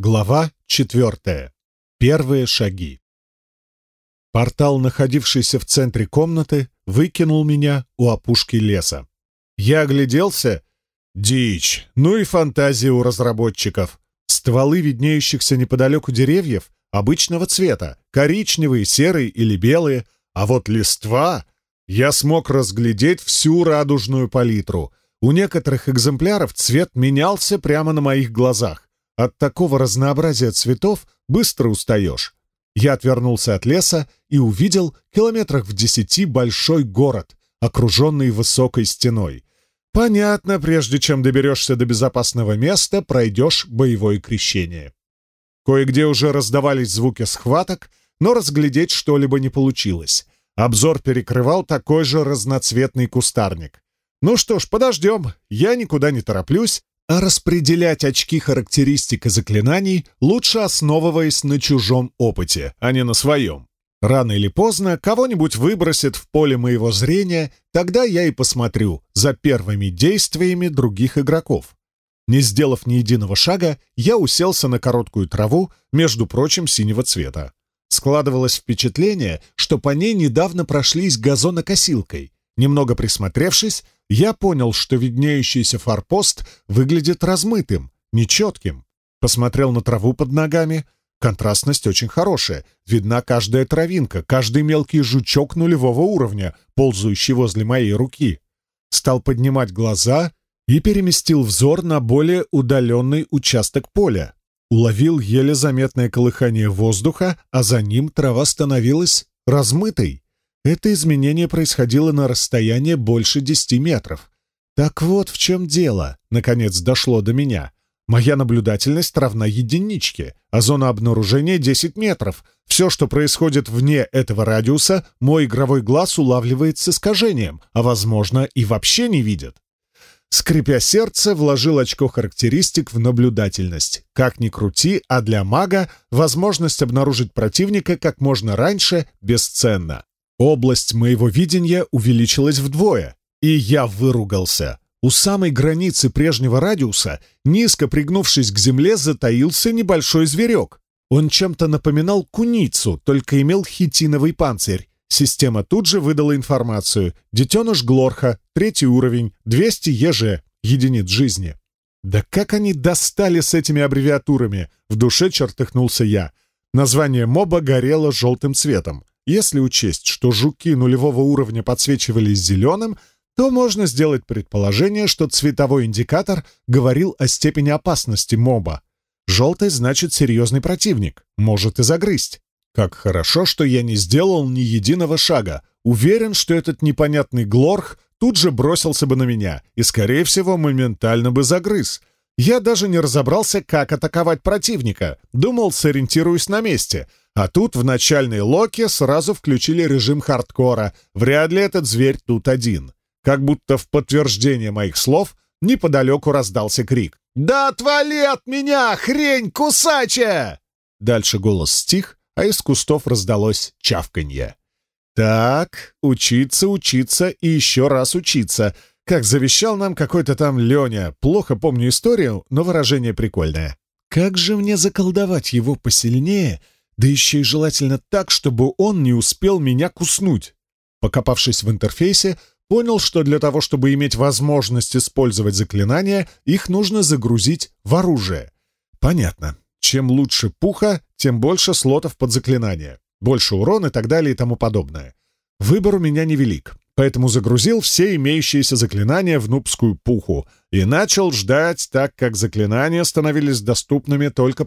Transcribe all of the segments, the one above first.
Глава четвертая. Первые шаги. Портал, находившийся в центре комнаты, выкинул меня у опушки леса. Я огляделся. Дичь. Ну и фантазия у разработчиков. Стволы виднеющихся неподалеку деревьев обычного цвета, коричневые, серые или белые, а вот листва... Я смог разглядеть всю радужную палитру. У некоторых экземпляров цвет менялся прямо на моих глазах. От такого разнообразия цветов быстро устаешь. Я отвернулся от леса и увидел километрах в десяти большой город, окруженный высокой стеной. Понятно, прежде чем доберешься до безопасного места, пройдешь боевое крещение. Кое-где уже раздавались звуки схваток, но разглядеть что-либо не получилось. Обзор перекрывал такой же разноцветный кустарник. Ну что ж, подождем, я никуда не тороплюсь, а А распределять очки характеристик заклинаний лучше основываясь на чужом опыте, а не на своем. Рано или поздно кого-нибудь выбросит в поле моего зрения, тогда я и посмотрю за первыми действиями других игроков. Не сделав ни единого шага, я уселся на короткую траву, между прочим, синего цвета. Складывалось впечатление, что по ней недавно прошлись газонокосилкой немного присмотревшись, я понял, что виднеющийся форпост выглядит размытым, нечетким. Посмотрел на траву под ногами. Контрастность очень хорошая. Видна каждая травинка, каждый мелкий жучок нулевого уровня, ползающий возле моей руки. Стал поднимать глаза и переместил взор на более удаленный участок поля. Уловил еле заметное колыхание воздуха, а за ним трава становилась размытой. Это изменение происходило на расстояние больше десяти метров. Так вот в чем дело, наконец дошло до меня. Моя наблюдательность равна единичке, а зона обнаружения — десять метров. Все, что происходит вне этого радиуса, мой игровой глаз улавливает с искажением, а, возможно, и вообще не видит. Скрипя сердце, вложил очко характеристик в наблюдательность. Как ни крути, а для мага возможность обнаружить противника как можно раньше бесценна. Область моего видения увеличилась вдвое, и я выругался. У самой границы прежнего радиуса, низко пригнувшись к земле, затаился небольшой зверек. Он чем-то напоминал куницу, только имел хитиновый панцирь. Система тут же выдала информацию. Детеныш Глорха, третий уровень, 200 ЕЖ, единиц жизни. «Да как они достали с этими аббревиатурами!» — в душе чертыхнулся я. Название моба горело желтым цветом. Если учесть, что жуки нулевого уровня подсвечивались зеленым, то можно сделать предположение, что цветовой индикатор говорил о степени опасности моба. Желтый значит серьезный противник, может и загрызть. Как хорошо, что я не сделал ни единого шага. Уверен, что этот непонятный глорх тут же бросился бы на меня и, скорее всего, моментально бы загрыз. Я даже не разобрался, как атаковать противника. Думал, сориентируюсь на месте — А тут в начальной локе сразу включили режим хардкора. Вряд ли этот зверь тут один. Как будто в подтверждение моих слов неподалеку раздался крик. «Да отвали от меня, хрень кусачая!» Дальше голос стих, а из кустов раздалось чавканье. «Так, учиться, учиться и еще раз учиться», как завещал нам какой-то там Леня. Плохо помню историю, но выражение прикольное. «Как же мне заколдовать его посильнее, да еще и желательно так, чтобы он не успел меня куснуть. Покопавшись в интерфейсе, понял, что для того, чтобы иметь возможность использовать заклинания, их нужно загрузить в оружие. Понятно. Чем лучше пуха, тем больше слотов под заклинания. Больше урона и так далее и тому подобное. Выбор у меня невелик, поэтому загрузил все имеющиеся заклинания в нубскую пуху и начал ждать, так как заклинания становились доступными только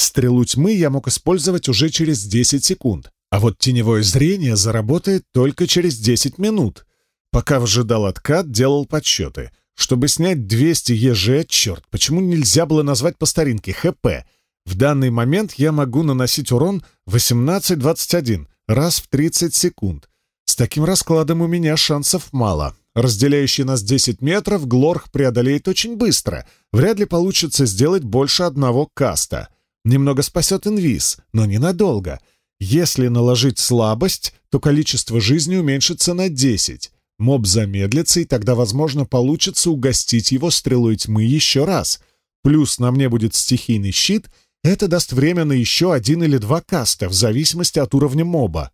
стрелуть мы, я мог использовать уже через 10 секунд. А вот теневое зрение заработает только через 10 минут. Пока выжидал откат, делал подсчеты. Чтобы снять 200 ЕЖ, черт, почему нельзя было назвать по старинке ХП? В данный момент я могу наносить урон 18-21 раз в 30 секунд. С таким раскладом у меня шансов мало. Разделяющий нас 10 метров, Глорх преодолеет очень быстро. Вряд ли получится сделать больше одного каста — немного спасет инвиз, но ненадолго. Если наложить слабость, то количество жизни уменьшится на 10. Моб замедлится, и тогда, возможно, получится угостить его стрелой тьмы еще раз. Плюс на мне будет стихийный щит, это даст время на еще один или два каста, в зависимости от уровня моба.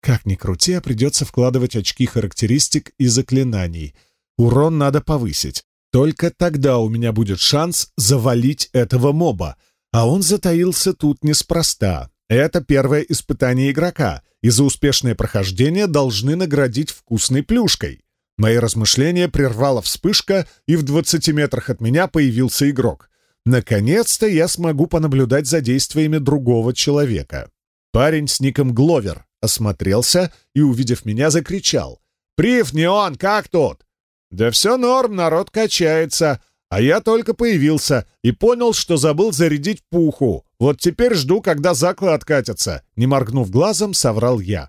Как ни крути, а придется вкладывать очки характеристик и заклинаний. Урон надо повысить. Только тогда у меня будет шанс завалить этого моба — А он затаился тут неспроста. Это первое испытание игрока, и за успешное прохождение должны наградить вкусной плюшкой. Мои размышления прервала вспышка, и в 20 метрах от меня появился игрок. Наконец-то я смогу понаблюдать за действиями другого человека. Парень с ником Гловер осмотрелся и, увидев меня, закричал. «Прив, не он, как тут?» «Да все норм, народ качается. А я только появился и понял, что забыл зарядить пуху. Вот теперь жду, когда заклад откатится», — не моргнув глазом, соврал я.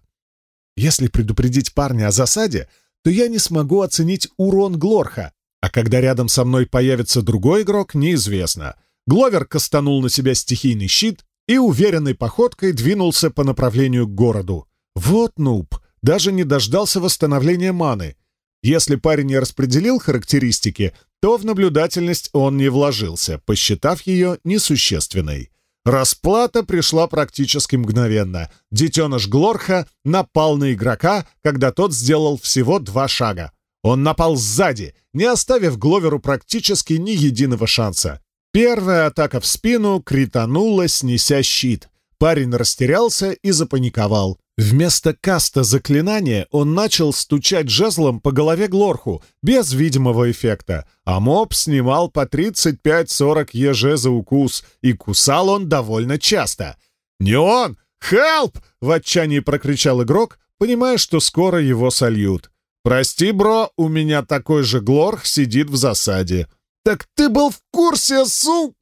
«Если предупредить парня о засаде, то я не смогу оценить урон Глорха, а когда рядом со мной появится другой игрок, неизвестно». Гловер кастанул на себя стихийный щит и уверенной походкой двинулся по направлению к городу. «Вот нуб!» Даже не дождался восстановления маны. Если парень не распределил характеристики, то в наблюдательность он не вложился, посчитав ее несущественной. Расплата пришла практически мгновенно. Детеныш Глорха напал на игрока, когда тот сделал всего два шага. Он напал сзади, не оставив Гловеру практически ни единого шанса. Первая атака в спину кританула, снеся щит. Парень растерялся и запаниковал. Вместо каста заклинания он начал стучать жезлом по голове Глорху, без видимого эффекта, а моб снимал по 35-40 еж за укус, и кусал он довольно часто. «Не он! Хелп!» — в отчаянии прокричал игрок, понимая, что скоро его сольют. «Прости, бро, у меня такой же Глорх сидит в засаде». «Так ты был в курсе, су...»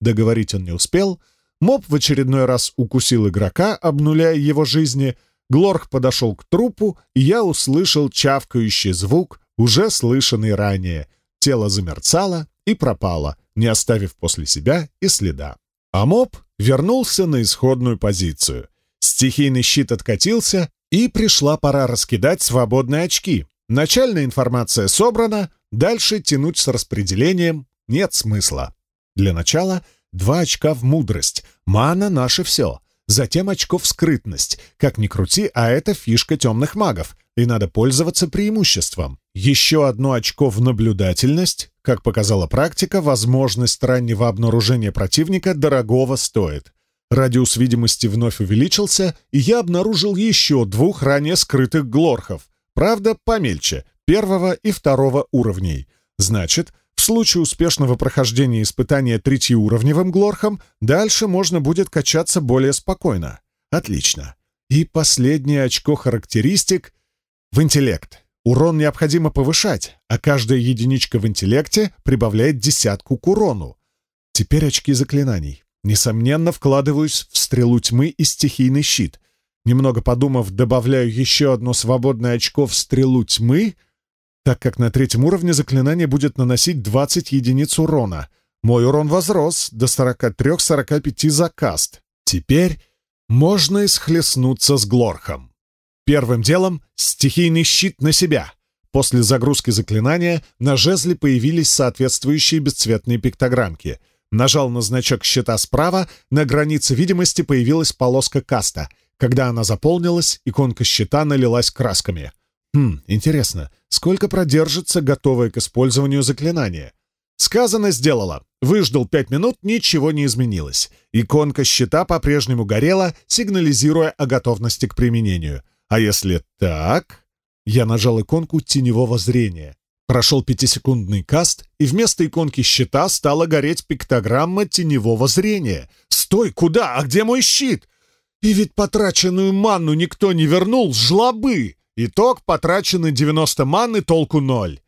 Договорить он не успел — Моб в очередной раз укусил игрока, обнуляя его жизни. Глорх подошел к трупу, и я услышал чавкающий звук, уже слышанный ранее. Тело замерцало и пропало, не оставив после себя и следа. А моб вернулся на исходную позицию. Стихийный щит откатился, и пришла пора раскидать свободные очки. Начальная информация собрана, дальше тянуть с распределением нет смысла. Для начала — Два очка в мудрость. Мана — наше все. Затем очко в скрытность. Как ни крути, а это фишка темных магов, и надо пользоваться преимуществом. Еще одно очко в наблюдательность. Как показала практика, возможность раннего обнаружения противника дорогого стоит. Радиус видимости вновь увеличился, и я обнаружил еще двух ранее скрытых глорхов. Правда, помельче, первого и второго уровней. Значит, в случае успешного прохождения испытания третьеуровневым глорхом, дальше можно будет качаться более спокойно. Отлично. И последнее очко характеристик — в интеллект. Урон необходимо повышать, а каждая единичка в интеллекте прибавляет десятку к урону. Теперь очки заклинаний. Несомненно, вкладываюсь в стрелу тьмы и стихийный щит. Немного подумав, добавляю еще одно свободное очко в стрелу тьмы — так как на третьем уровне заклинание будет наносить 20 единиц урона. Мой урон возрос до 43-45 за каст. Теперь можно исхлестнуться с Глорхом. Первым делом — стихийный щит на себя. После загрузки заклинания на жезле появились соответствующие бесцветные пиктограммки. Нажал на значок щита справа, на границе видимости появилась полоска каста. Когда она заполнилась, иконка щита налилась красками — Хм, интересно, сколько продержится готовое к использованию заклинание? Сказано, сделала. Выждал пять минут, ничего не изменилось. Иконка щита по-прежнему горела, сигнализируя о готовности к применению. А если так... Я нажал иконку теневого зрения. Прошел пятисекундный каст, и вместо иконки щита стала гореть пиктограмма теневого зрения. «Стой! Куда? А где мой щит?» «И ведь потраченную манну никто не вернул, жлобы!» Итог потрачены 90 маны, толку ноль.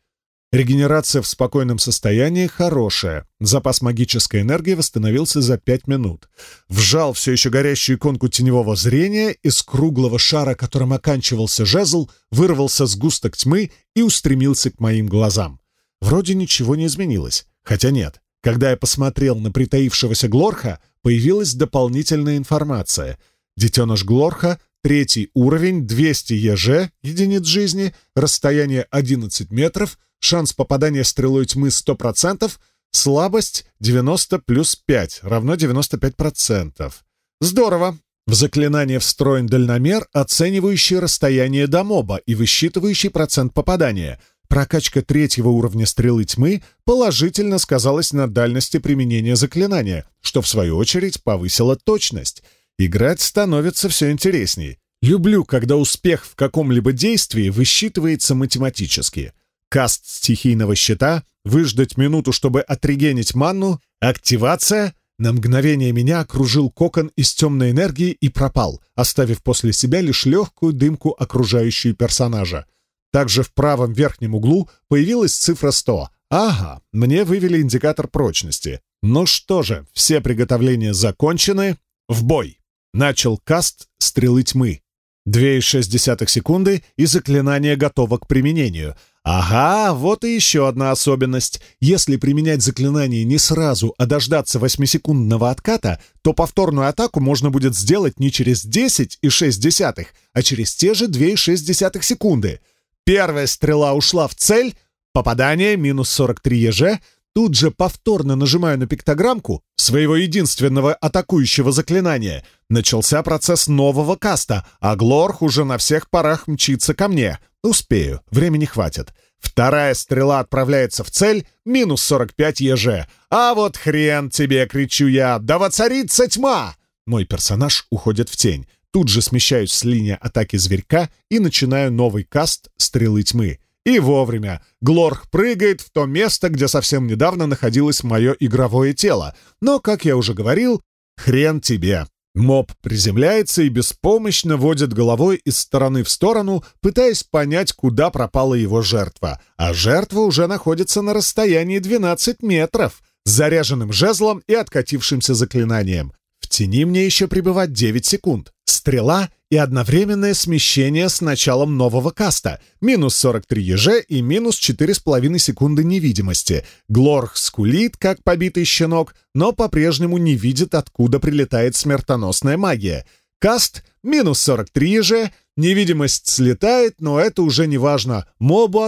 Регенерация в спокойном состоянии хорошая. Запас магической энергии восстановился за 5 минут. Вжал все еще горящую иконку теневого зрения, из круглого шара, которым оканчивался жезл, вырвался сгусток тьмы и устремился к моим глазам. Вроде ничего не изменилось. Хотя нет. Когда я посмотрел на притаившегося Глорха, появилась дополнительная информация. Детеныш Глорха третий уровень, 200 ЕЖ, единиц жизни, расстояние 11 метров, шанс попадания стрелой тьмы 100%, слабость 90 плюс 5, равно 95%. Здорово! В заклинание встроен дальномер, оценивающий расстояние до моба и высчитывающий процент попадания. Прокачка третьего уровня стрелы тьмы положительно сказалась на дальности применения заклинания, что в свою очередь повысило точность — Играть становится все интересней. Люблю, когда успех в каком-либо действии высчитывается математически. Каст стихийного щита, выждать минуту, чтобы отрегенить манну, активация. На мгновение меня окружил кокон из темной энергии и пропал, оставив после себя лишь легкую дымку, окружающую персонажа. Также в правом верхнем углу появилась цифра 100. Ага, мне вывели индикатор прочности. Ну что же, все приготовления закончены. В бой! начал каст «Стрелы тьмы». Две из десятых секунды и заклинание готово к применению. Ага, вот и еще одна особенность. Если применять заклинание не сразу, а дождаться восьмисекундного отката, то повторную атаку можно будет сделать не через 10 и 6 десятых, а через те же 2 и 6 десятых секунды. Первая стрела ушла в цель, попадание минус 43 еже, Тут же повторно нажимаю на пиктограммку своего единственного атакующего заклинания. Начался процесс нового каста, а Глорх уже на всех парах мчится ко мне. Успею, времени хватит. Вторая стрела отправляется в цель, минус 45 еже. «А вот хрен тебе!» — кричу я. «Да воцарится тьма!» Мой персонаж уходит в тень. Тут же смещаюсь с линии атаки зверька и начинаю новый каст «Стрелы тьмы» и вовремя. Глорх прыгает в то место, где совсем недавно находилось мое игровое тело. Но, как я уже говорил, хрен тебе. Моб приземляется и беспомощно водит головой из стороны в сторону, пытаясь понять, куда пропала его жертва. А жертва уже находится на расстоянии 12 метров, с заряженным жезлом и откатившимся заклинанием. В тени мне еще пребывать 9 секунд. Стрела — и одновременное смещение с началом нового каста. Минус 43 ЕЖ и минус 4,5 секунды невидимости. Глорх скулит, как побитый щенок, но по-прежнему не видит, откуда прилетает смертоносная магия. Каст — минус 43 ЕЖ, невидимость слетает, но это уже не важно. Мобу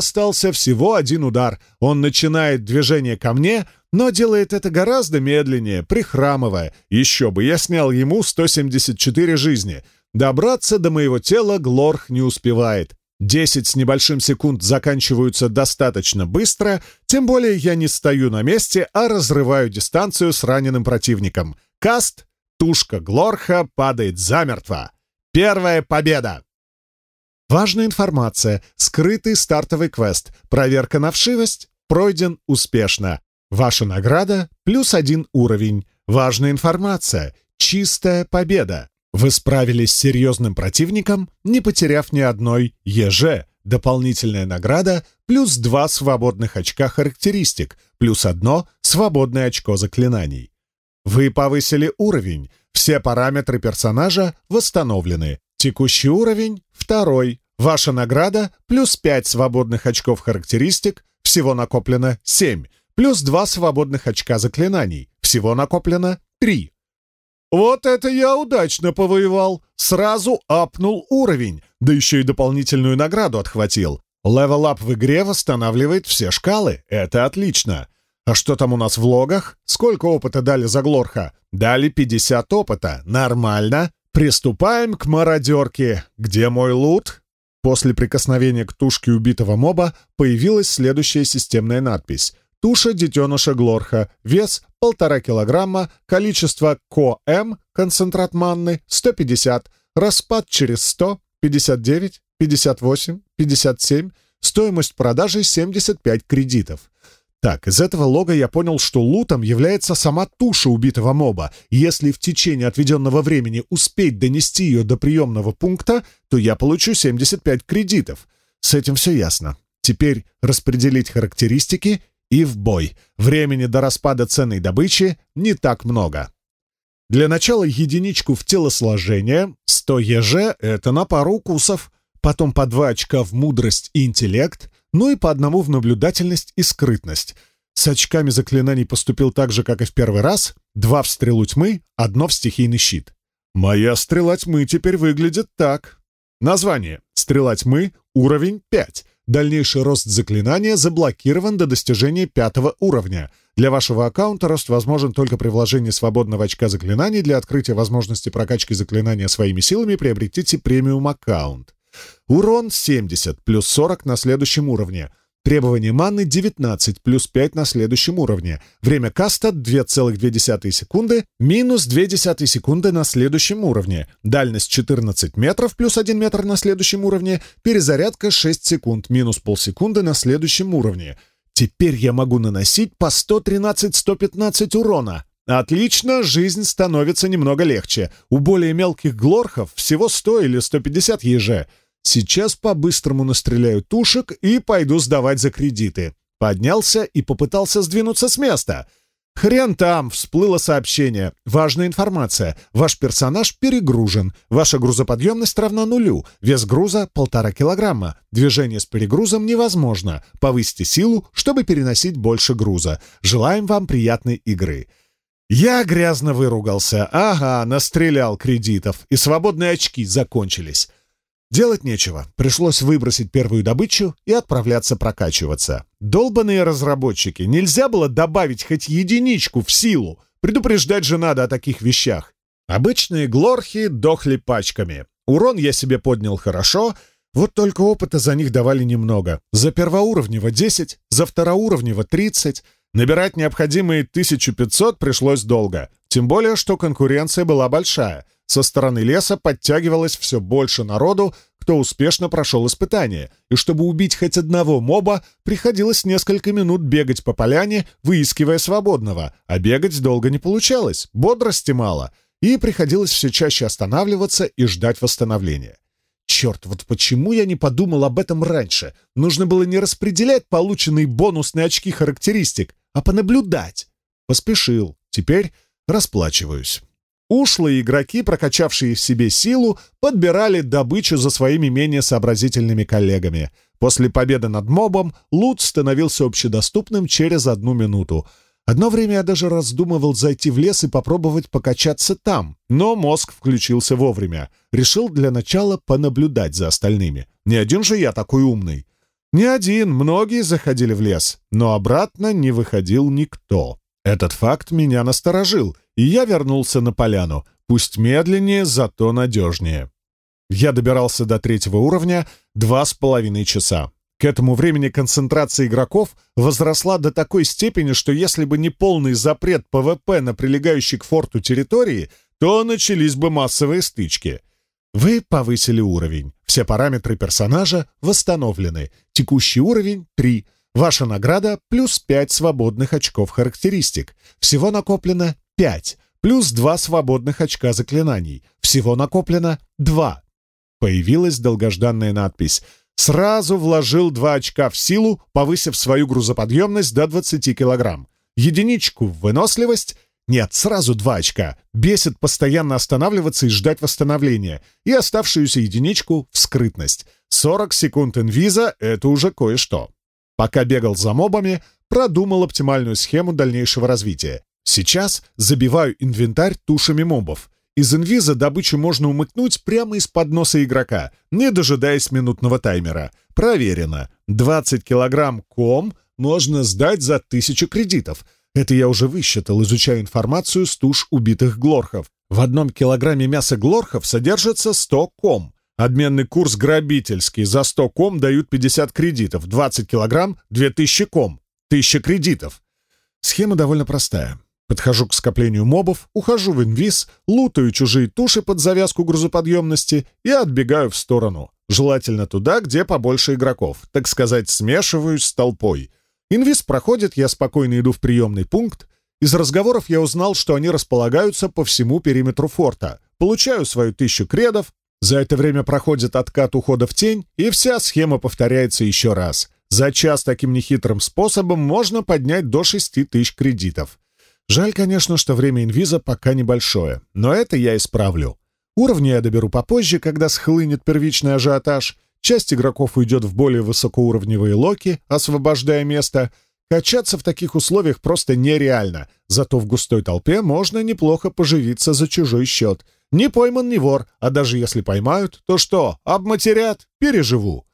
Но делает это гораздо медленнее, прихрамывая. Еще бы, я снял ему 174 жизни. Добраться до моего тела Глорх не успевает. Десять с небольшим секунд заканчиваются достаточно быстро, тем более я не стою на месте, а разрываю дистанцию с раненым противником. Каст, тушка Глорха падает замертво. Первая победа! Важная информация. Скрытый стартовый квест. Проверка на вшивость пройден успешно. Ваша награда — плюс один уровень. Важная информация. Чистая победа. Вы справились с серьезным противником, не потеряв ни одной ЕЖ, дополнительная награда, плюс два свободных очка характеристик, плюс одно свободное очко заклинаний. Вы повысили уровень, все параметры персонажа восстановлены. Текущий уровень — второй. Ваша награда — плюс пять свободных очков характеристик, всего накоплено семь, плюс два свободных очка заклинаний. Всего накоплено три. Вот это я удачно повоевал. Сразу апнул уровень, да еще и дополнительную награду отхватил. Левел-ап в игре восстанавливает все шкалы. Это отлично. А что там у нас в логах? Сколько опыта дали за Глорха? Дали 50 опыта. Нормально. Приступаем к мародерке. Где мой лут? После прикосновения к тушке убитого моба появилась следующая системная надпись. Туша детеныша Глорха. Вес – полтора килограмма. Количество КОМ, концентрат манны – 150. Распад через 100, 59, 58, 57. Стоимость продажи – 75 кредитов. Так, из этого лога я понял, что лутом является сама туша убитого моба. Если в течение отведенного времени успеть донести ее до приемного пункта, то я получу 75 кредитов. С этим все ясно. Теперь распределить характеристики – и в бой. Времени до распада ценной добычи не так много. Для начала единичку в телосложение, 100 еже — это на пару укусов, потом по два очка в мудрость и интеллект, ну и по одному в наблюдательность и скрытность. С очками заклинаний поступил так же, как и в первый раз, два в стрелу тьмы, одно в стихийный щит. «Моя стрела тьмы теперь выглядит так». Название «Стрела тьмы», уровень 5. Дальнейший рост заклинания заблокирован до достижения пятого уровня. Для вашего аккаунта рост возможен только при вложении свободного очка заклинаний. Для открытия возможности прокачки заклинания своими силами приобретите премиум аккаунт. Урон требование маны 19 плюс 5 на следующем уровне. Время каста 2,2 секунды минус 0,2 секунды на следующем уровне. Дальность 14 метров плюс 1 метр на следующем уровне. Перезарядка 6 секунд минус полсекунды на следующем уровне. Теперь я могу наносить по 113-115 урона. Отлично, жизнь становится немного легче. У более мелких глорхов всего 100 или 150 еже. Сейчас по-быстрому настреляю тушек и пойду сдавать за кредиты. Поднялся и попытался сдвинуться с места. «Хрен там!» — всплыло сообщение. «Важная информация. Ваш персонаж перегружен. Ваша грузоподъемность равна нулю. Вес груза — полтора килограмма. Движение с перегрузом невозможно. Повысьте силу, чтобы переносить больше груза. Желаем вам приятной игры». Я грязно выругался. «Ага, настрелял кредитов. И свободные очки закончились». Делать нечего, пришлось выбросить первую добычу и отправляться прокачиваться. Долбанные разработчики, нельзя было добавить хоть единичку в силу. Предупреждать же надо о таких вещах. Обычные глорхи дохли пачками. Урон я себе поднял хорошо, вот только опыта за них давали немного. За первоуровнево 10, за второуровнево 30. Набирать необходимые 1500 пришлось долго. Тем более, что конкуренция была большая — со стороны леса подтягивалось все больше народу, кто успешно прошел испытание, и чтобы убить хоть одного моба, приходилось несколько минут бегать по поляне, выискивая свободного, а бегать долго не получалось, бодрости мало, и приходилось все чаще останавливаться и ждать восстановления. Черт, вот почему я не подумал об этом раньше? Нужно было не распределять полученные бонусные очки характеристик, а понаблюдать. Поспешил. Теперь расплачиваюсь. Ушлые игроки, прокачавшие в себе силу, подбирали добычу за своими менее сообразительными коллегами. После победы над мобом лут становился общедоступным через одну минуту. Одно время я даже раздумывал зайти в лес и попробовать покачаться там, но мозг включился вовремя. Решил для начала понаблюдать за остальными. Не один же я такой умный. Не один, многие заходили в лес, но обратно не выходил никто. Этот факт меня насторожил, и я вернулся на поляну, пусть медленнее, зато надежнее. Я добирался до третьего уровня два с половиной часа. К этому времени концентрация игроков возросла до такой степени, что если бы не полный запрет ПВП на прилегающей к форту территории, то начались бы массовые стычки. Вы повысили уровень. Все параметры персонажа восстановлены. Текущий уровень — 3. Ваша награда плюс 5 свободных очков характеристик. Всего накоплено 5. Плюс 2 свободных очка заклинаний. Всего накоплено 2. Появилась долгожданная надпись. Сразу вложил 2 очка в силу, повысив свою грузоподъемность до 20 килограмм. Единичку в выносливость. Нет, сразу 2 очка. Бесит постоянно останавливаться и ждать восстановления. И оставшуюся единичку в скрытность. 40 секунд инвиза — это уже кое-что. Пока бегал за мобами, продумал оптимальную схему дальнейшего развития. Сейчас забиваю инвентарь тушами мобов. Из инвиза добычу можно умыкнуть прямо из-под носа игрока, не дожидаясь минутного таймера. Проверено. 20 килограмм ком можно сдать за 1000 кредитов. Это я уже высчитал, изучая информацию с туш убитых глорхов. В одном килограмме мяса глорхов содержится 100 ком. Обменный курс грабительский. За 100 ком дают 50 кредитов. 20 килограмм — 2000 ком. 1000 кредитов. Схема довольно простая. Подхожу к скоплению мобов, ухожу в инвиз, лутаю чужие туши под завязку грузоподъемности и отбегаю в сторону. Желательно туда, где побольше игроков. Так сказать, смешиваюсь с толпой. Инвиз проходит, я спокойно иду в приемный пункт. Из разговоров я узнал, что они располагаются по всему периметру форта. Получаю свою тысячу кредов, за это время проходит откат ухода в тень, и вся схема повторяется еще раз. За час таким нехитрым способом можно поднять до 6 тысяч кредитов. Жаль, конечно, что время инвиза пока небольшое, но это я исправлю. Уровни я доберу попозже, когда схлынет первичный ажиотаж. Часть игроков уйдет в более высокоуровневые локи, освобождая место. Качаться в таких условиях просто нереально, зато в густой толпе можно Не пойман, ни вор, а даже если поймают, то что, обматерят, переживу.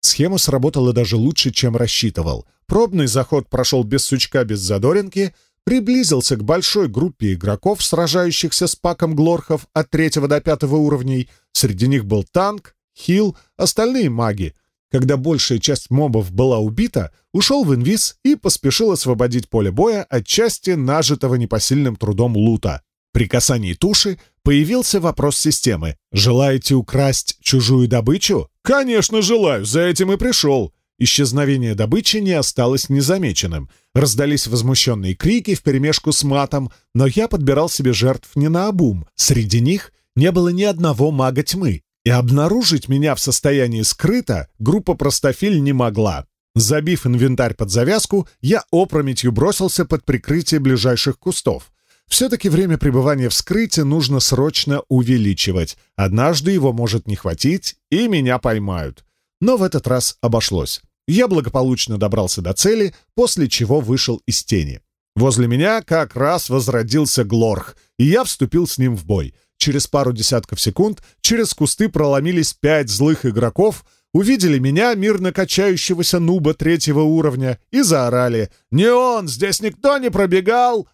Схема сработала даже лучше, чем рассчитывал. Пробный заход прошел без сучка, без задоринки, приблизился к большой группе игроков, сражающихся с паком глорхов от третьего до пятого уровней. Среди них был танк, хил, остальные маги. Когда большая часть мобов была убита, ушел в инвиз и поспешил освободить поле боя от части нажитого непосильным трудом лута. При касании туши появился вопрос системы. «Желаете украсть чужую добычу?» «Конечно желаю, за этим и пришел!» Исчезновение добычи не осталось незамеченным. Раздались возмущенные крики вперемешку с матом, но я подбирал себе жертв не наобум. Среди них не было ни одного мага тьмы, и обнаружить меня в состоянии скрыто группа простофиль не могла. Забив инвентарь под завязку, я опрометью бросился под прикрытие ближайших кустов. Все-таки время пребывания в скрытии нужно срочно увеличивать. Однажды его может не хватить, и меня поймают. Но в этот раз обошлось. Я благополучно добрался до цели, после чего вышел из тени. Возле меня как раз возродился Глорх, и я вступил с ним в бой. Через пару десятков секунд через кусты проломились пять злых игроков, увидели меня, мирно качающегося нуба третьего уровня, и заорали «Не он! Здесь никто не пробегал!»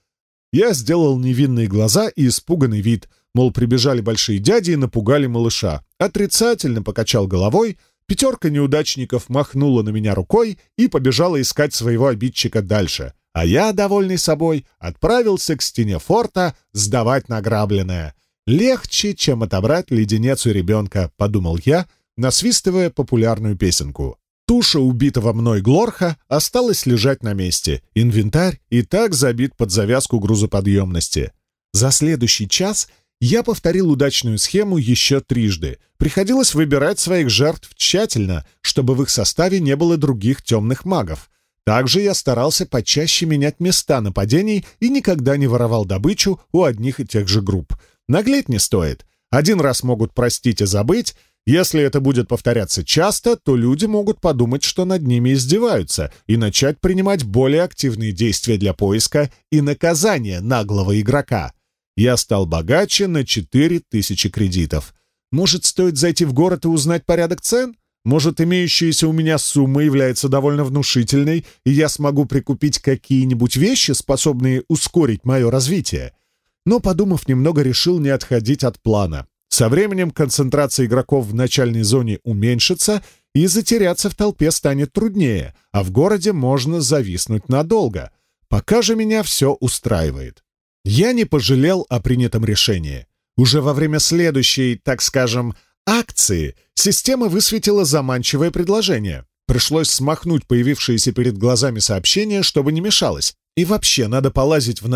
Я сделал невинные глаза и испуганный вид, мол, прибежали большие дяди и напугали малыша. Отрицательно покачал головой, пятерка неудачников махнула на меня рукой и побежала искать своего обидчика дальше. А я, довольный собой, отправился к стене форта сдавать награбленное. «Легче, чем отобрать леденец у ребенка», — подумал я, насвистывая популярную песенку. Туша убитого мной Глорха осталась лежать на месте. Инвентарь и так забит под завязку грузоподъемности. За следующий час я повторил удачную схему еще трижды. Приходилось выбирать своих жертв тщательно, чтобы в их составе не было других темных магов. Также я старался почаще менять места нападений и никогда не воровал добычу у одних и тех же групп. Наглеть не стоит. Один раз могут простить и забыть, если это будет повторяться часто, то люди могут подумать, что над ними издеваются, и начать принимать более активные действия для поиска и наказания наглого игрока. Я стал богаче на 4000 кредитов. Может, стоит зайти в город и узнать порядок цен? Может, имеющаяся у меня сумма является довольно внушительной, и я смогу прикупить какие-нибудь вещи, способные ускорить мое развитие? Но, подумав немного, решил не отходить от плана. Со временем концентрация игроков в начальной зоне уменьшится, и затеряться в толпе станет труднее, а в городе можно зависнуть надолго. Пока же меня все устраивает. Я не пожалел о принятом решении. Уже во время следующей, так скажем, акции система высветила заманчивое предложение. Пришлось смахнуть появившееся перед глазами сообщение, чтобы не мешалось. И вообще, надо полазить в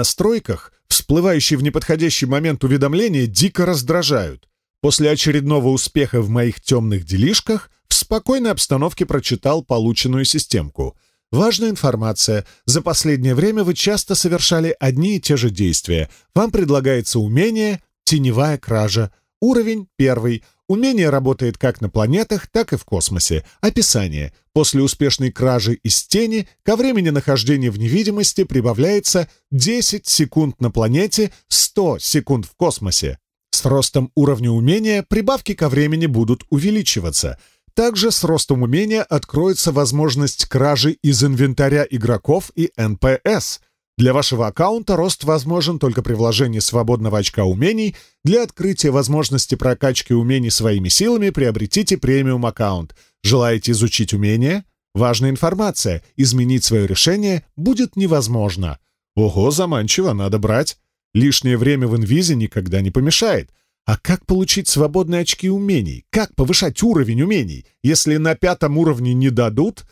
настройках, всплывающие в неподходящий момент уведомления дико раздражают. После очередного успеха в моих темных делишках в спокойной обстановке прочитал полученную системку. Важная информация. За последнее время вы часто совершали одни и те же действия. Вам предлагается умение «Теневая кража». Уровень первый. Умение работает как на планетах, так и в космосе. Описание. После успешной кражи из тени ко времени нахождения в невидимости прибавляется 10 секунд на планете, 100 секунд в космосе. С ростом уровня умения прибавки ко времени будут увеличиваться. Также с ростом умения откроется возможность кражи из инвентаря игроков и НПС — для вашего аккаунта рост возможен только при вложении свободного очка умений. Для открытия возможности прокачки умений своими силами приобретите премиум аккаунт. Желаете изучить умения? Важная информация. Изменить свое решение будет невозможно. Ого, заманчиво, надо брать. Лишнее время в инвизе никогда не помешает. А как получить свободные очки умений? Как повышать уровень умений? Если на пятом уровне не дадут,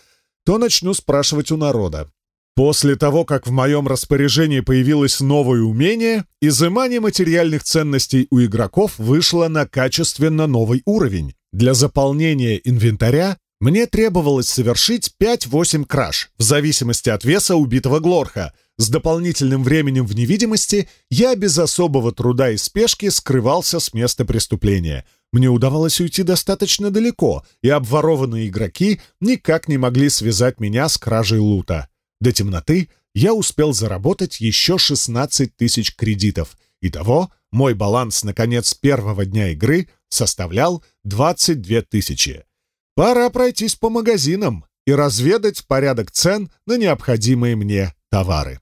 то начну спрашивать у народа. После того, как в моем распоряжении появилось новое умение, изымание материальных ценностей у игроков вышло на качественно новый уровень. Для заполнения инвентаря мне требовалось совершить пять восемь краж, в зависимости от веса убитого Глорха. С дополнительным временем в невидимости я без особого труда и спешки скрывался с места преступления. Мне удавалось уйти достаточно далеко, и обворованные игроки никак не могли связать меня с кражей лута. До темноты я успел заработать еще 16 тысяч кредитов. Итого мой баланс на конец первого дня игры составлял 22 тысячи. Пора пройтись по магазинам и разведать порядок цен на необходимые мне товары.